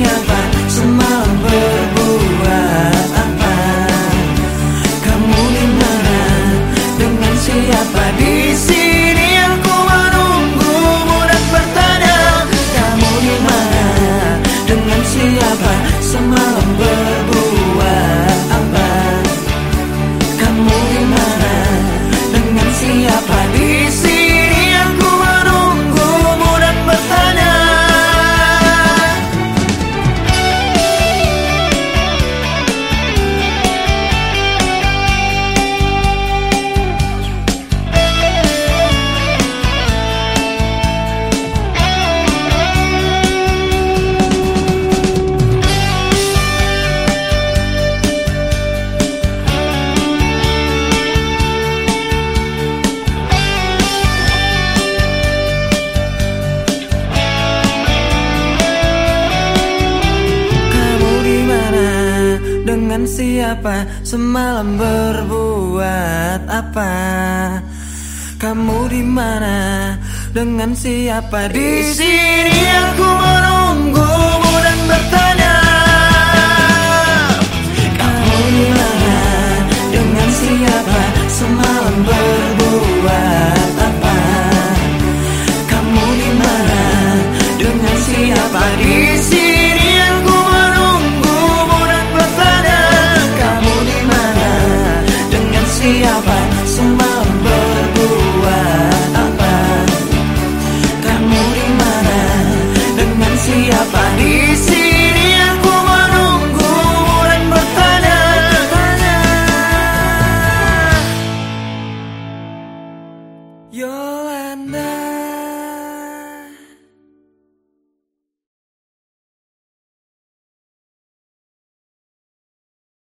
about dengan siapa? Semalam berbuat apa? Kamu di mana? Dengan siapa? Di sini aku menunggu dan bertanya. Kamu di mana? Dengan siapa? Semalam berbuat apa? Kamu di mana? Dengan siapa? Di sini siapa? Semua